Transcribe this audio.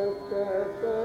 सकता